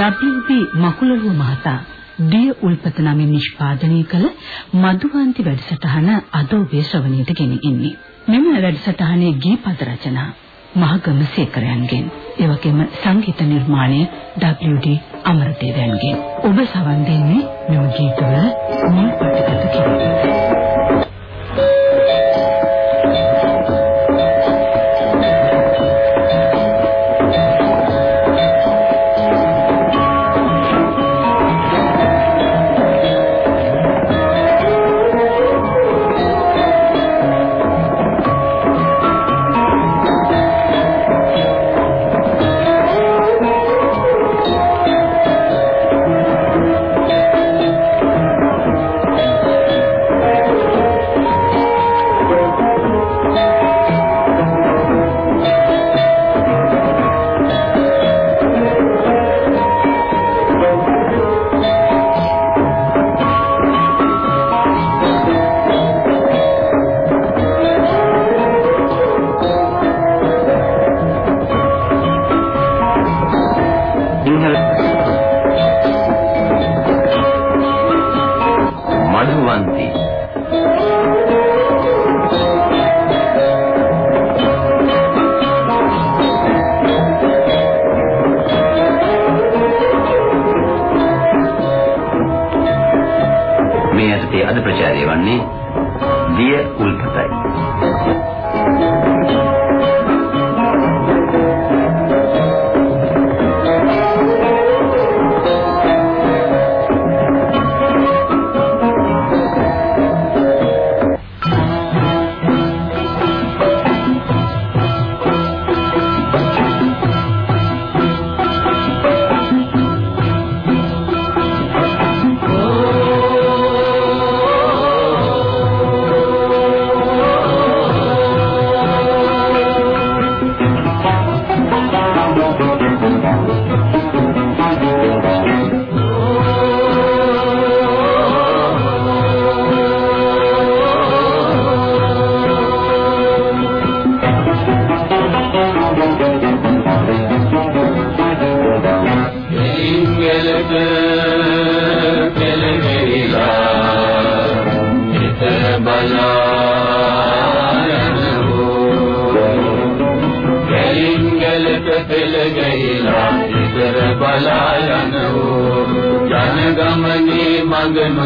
W.B. මකුලරුව මහතා දිය උල්පත නමින් නිෂ්පාදනය කළ මధుවන්ති වැඩසටහන අද ඔබේ ශ්‍රවණයට ගෙන එන්නේ. මෙම වැඩසටහනේ ගීපද රචනා මහගම සේකරයන්ගෙන් එවැගේම සංගීත නිර්මාණය W.D. අමරදේවයන්ගෙන් ඔබ සවන් දෙන්නේ මෙම ගීතවල මුල්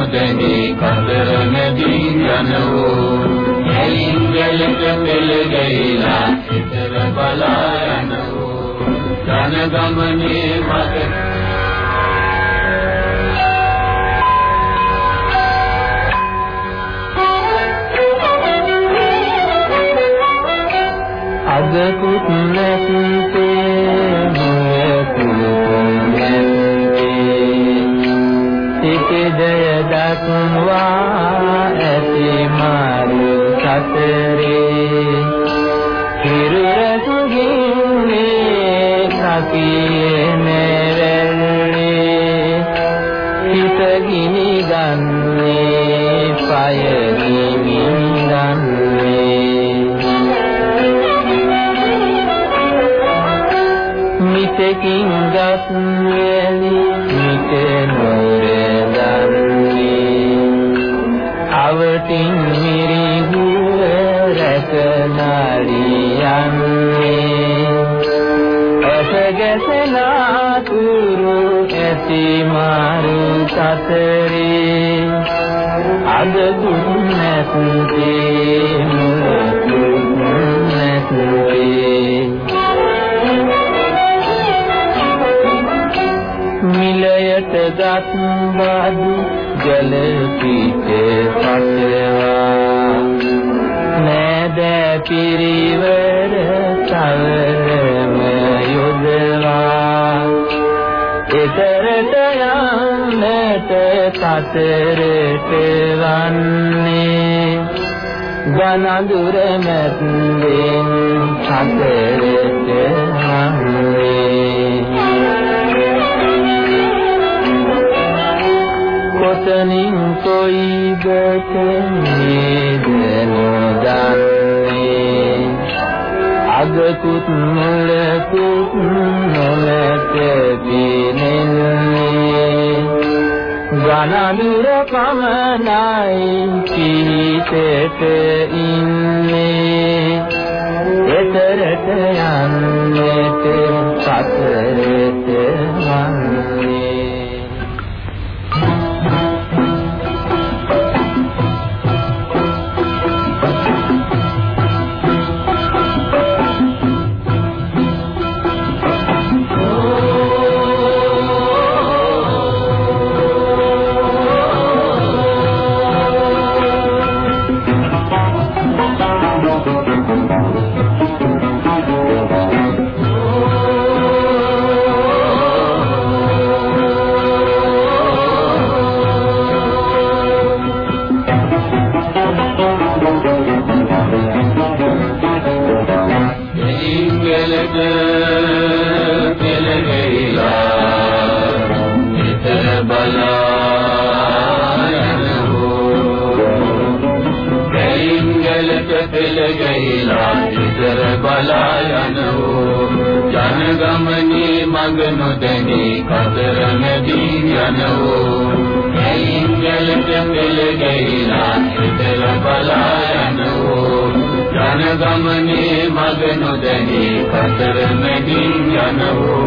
පටගත කිරීමට. අදකුත් නැත්තේ සිටිදය දක්වා ඇති මාරු සතරේ. හිරුරසුගින්නේ කපියේ නෙරල්ලේ හිත ගිනි ගන්නේ පය ගිනි මිතකින් ගත් මාරු සතරේ අද දුන් නැත්තේ මුල නැත්තේ මිලයට ගත් බදු ජල පිට පසවා නෑද පිරිවර තවරම දුකට යන්නට සතරට වන්නේ. ඝන දුර මැද්දෙන් සතරට වන්නේ කොතනින් කොයිද මේ දනෝ අගකුත් මුලකුත් නොමැත පිනෙන්නේ. ගණනිර පමණයි සිහිතෙත ඉන්නේ. එතරට යන්නට සතරට වන්නේ मिला इतर बलायन हो जनगमनी कदर दीयन हो जल मिल गई रात बलायन हो जनगमनी मगन दनी कदर दीयन हो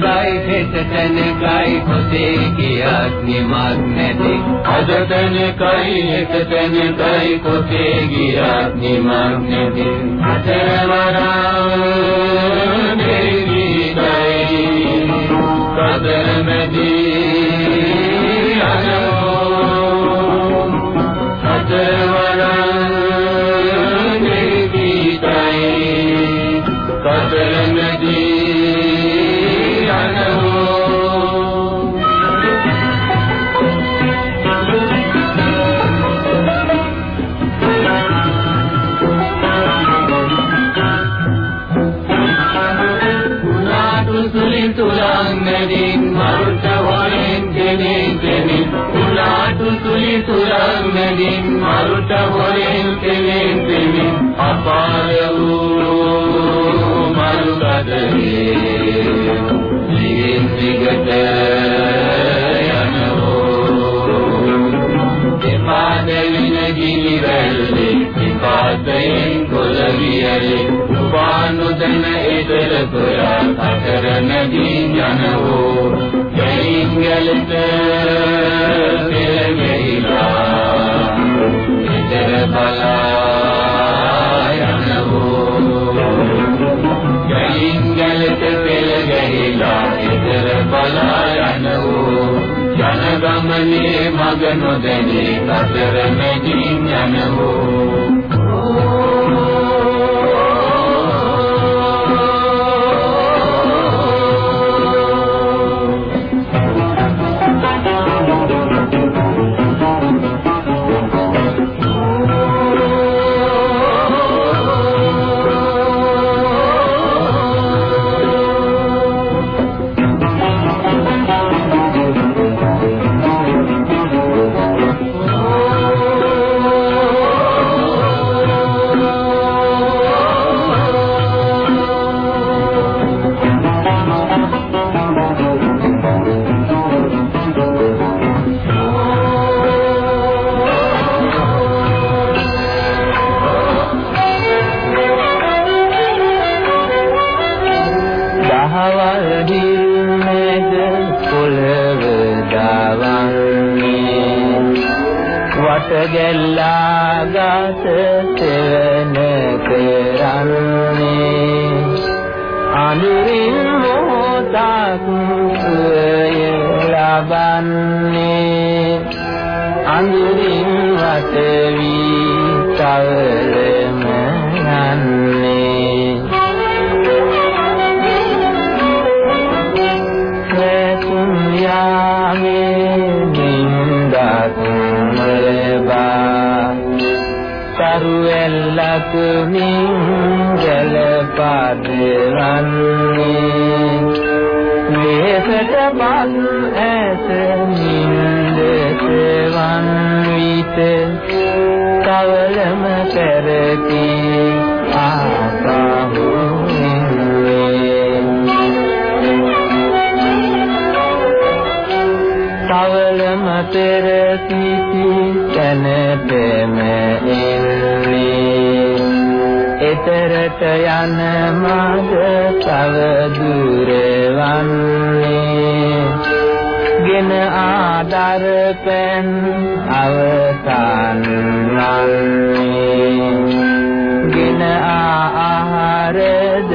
තැනකයි හෙට තැනකයි කොතේ ගියත් නිමක් නැති. අද තැනකයි හෙට තැනකයි කොතේ ගියත් නිමක් නැති. අතරවරා දෙවිදයි කතර නොදැනී කතර මැදින් යනෝ ලදවන්නේ මේකට බන් ඇත නින්දට වන් විට කවලම පෙරති තවලම පෙරති තැන පෙමේ එතරට යන මඟ තව දුරවන්නේ ගෙන ආදර පෙන් අවසන් වන්නේ. ගෙන ආහාරද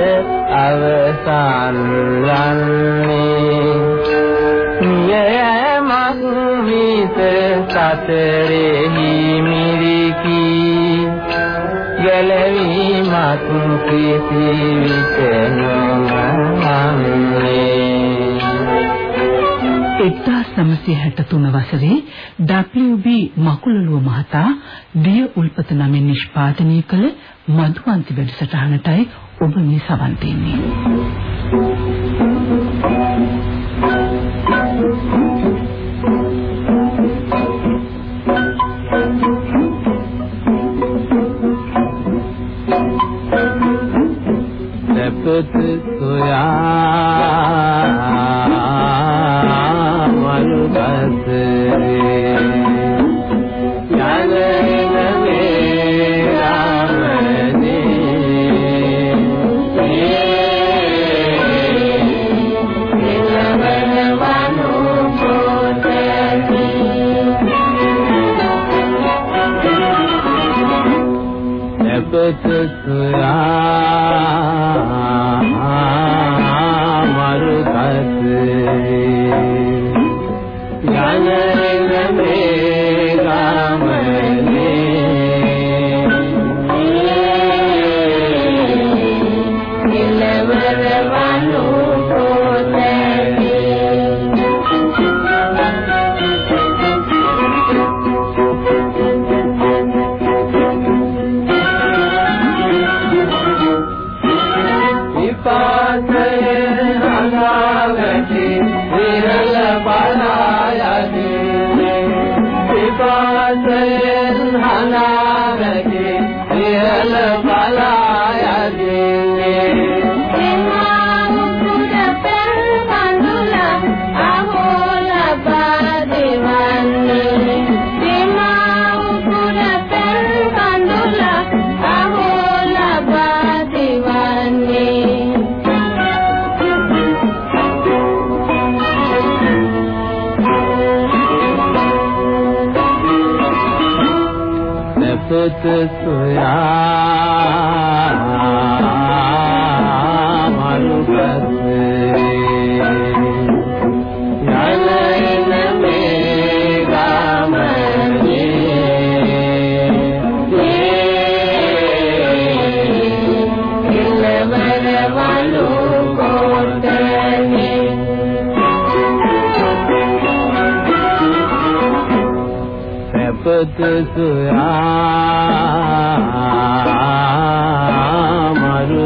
අවසන් වන්නේ. නියමක් මිස සතරෙහි ගැලවීමක් කිසි විට නොමන්නේ 1963 වසරේ WB මකුලළුව මහතා දිය උල්පත නමින් නිෂ්පාදනය කළ මధుවන්ති වැඩසටහනටයි ඔබ මේ සවන් දෙන්නේ. සැපත සොයා සැපත සොයා මරු සොයා මරු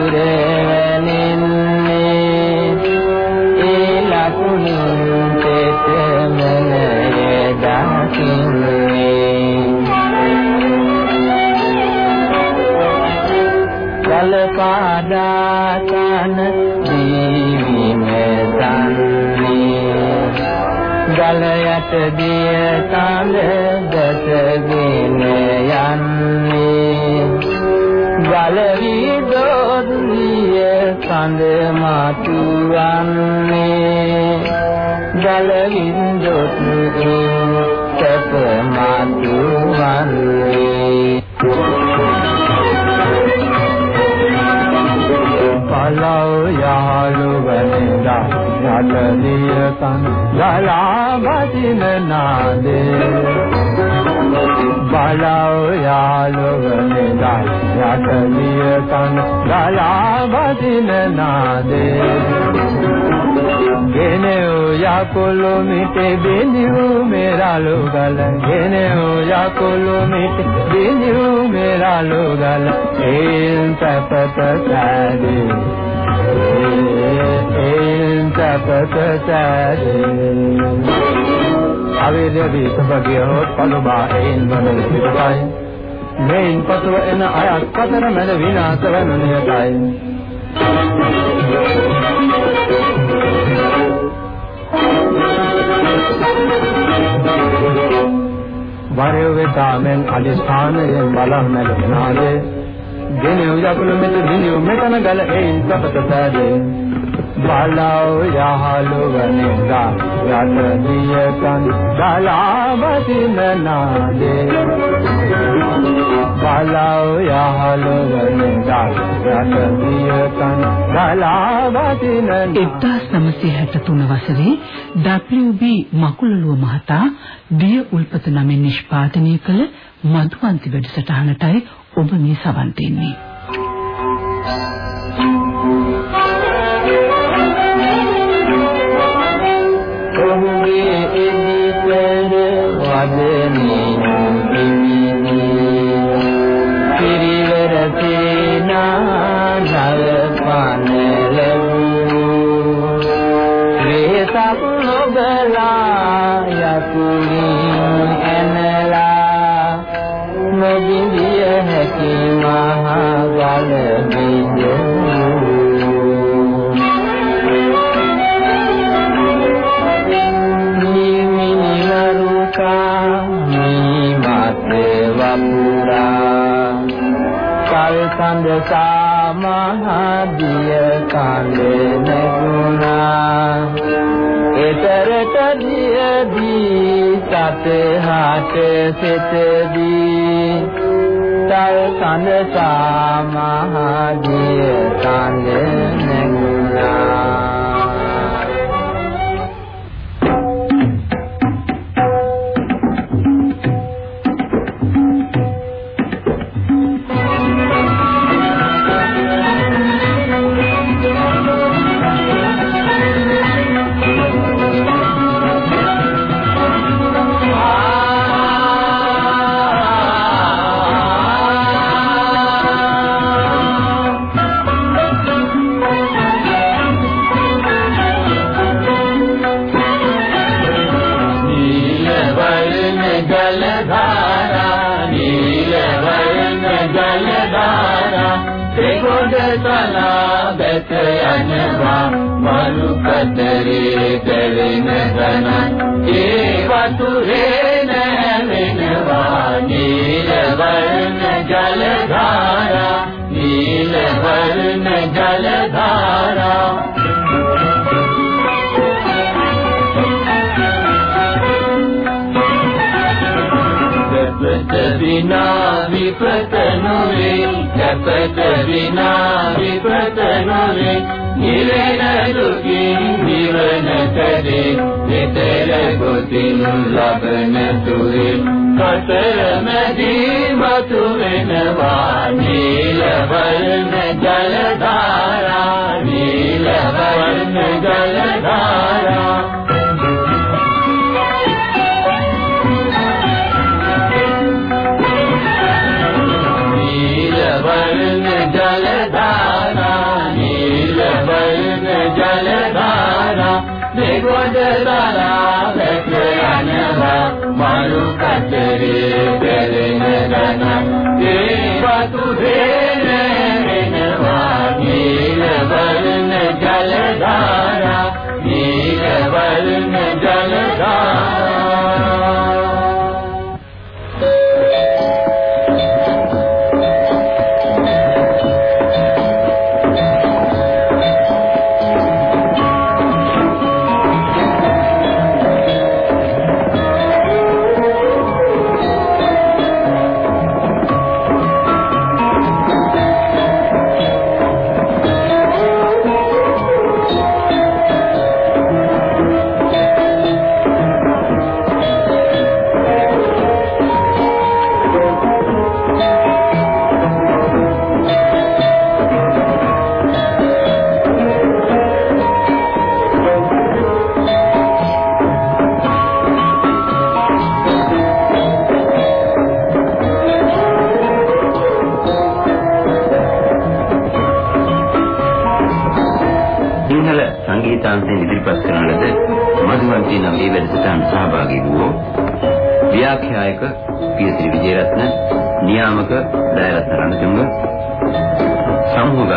යට දිය තල දසගෙන යන්නේ ගල විදෝදිය කඳ මතුවන්නේ ගල ගලා බදින නාදේ බලව යාළු වනිදා යටලිය කන් ගලා බදින නාදේ ගෙනෙව් යකුළු මිටි බිඳිව් මෙරළු ගල. ගෙනෙව් යකුළු මිටි බිඳිව් මෙරළු ගල. ඒන් සපත සැදී. ඒන් සපත සැදී. අවේදවි සබගේ හොත් පළුබා ඒන් වනල පිටයි මේන් පසුව එන අයත් කතර මැද විනාශ වනු නියතයි. වරය වෙතාමෙන් අදිස්ථානයෙන් බලන් නැගෙනාදේ ගෙන උයකුළු මෙත දිනු මෙතන ගල එයින් සපත සෑදේ. බලව යහලු වනින්දා යට දිය කන් දලාවදින නාදේ බලව යහලු වනින්දා යට දිය කන් දලාවදින 1963 වසරේ WB මකුලලුව මහතා දිය උල්පත නමින් නිෂ්පාදනය කළ මధుවන්ති වැඩසටහනටයි ඔබ මේ සවන් දෙන්නේ. සතහට සිතදී තල් කන්ද සාමහදිය කන්ද නැගුණා තලා බැත යනවා. මරු කතරේ දෙලෙන ගණන් ඒ වතුරේ නැවෙනවා නීල වර්ණ ජල ධාරා නීල වර්ණ ජල ධාරා සැපත විනා විපත නොවේ සැපත විනා විපත නොවේ නිරේන දුකින් නිවනටදී නිතර ගොතින් ලබන තුරේ. කතර මැදී මතු වෙනවා නීල වර්ණ ජල ධාරා නීල වර්ණ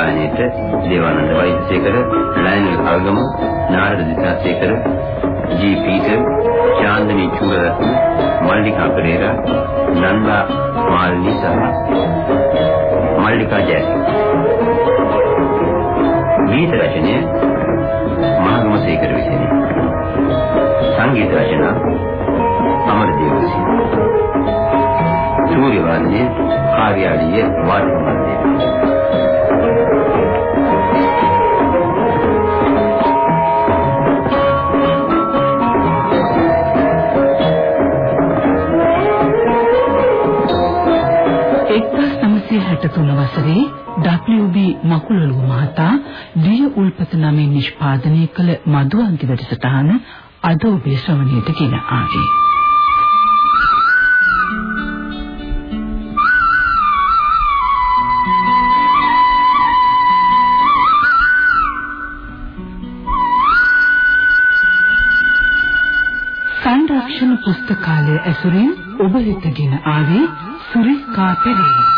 ගායනයේට Devananda Waidyasekara Lionel Algama Narada Disasekara G Peter Chandani Churaratne Mallika Perera Nanda Malini සහ මල්ලිකා ජයසීල ගීත රචනය මහගමසේකර විසිනි. සංගීත රචනා අමරදේව විසිනි. සූර්ය වාදනයේ කාර්යාලීය වාදන මණ්ඩලය. වසරේ WB මකුලළු මහතා දිය උල්පත නමින් නිෂ්පාදනය කළ මధుවන්ති වැඩසටහන අද ඔබේ ශ්‍රවණයට ගෙන ආවේ. පුස්තකාලය ඇසුරින් ඔබ වෙතගෙන ආවේ සුරිකා පෙරේරා.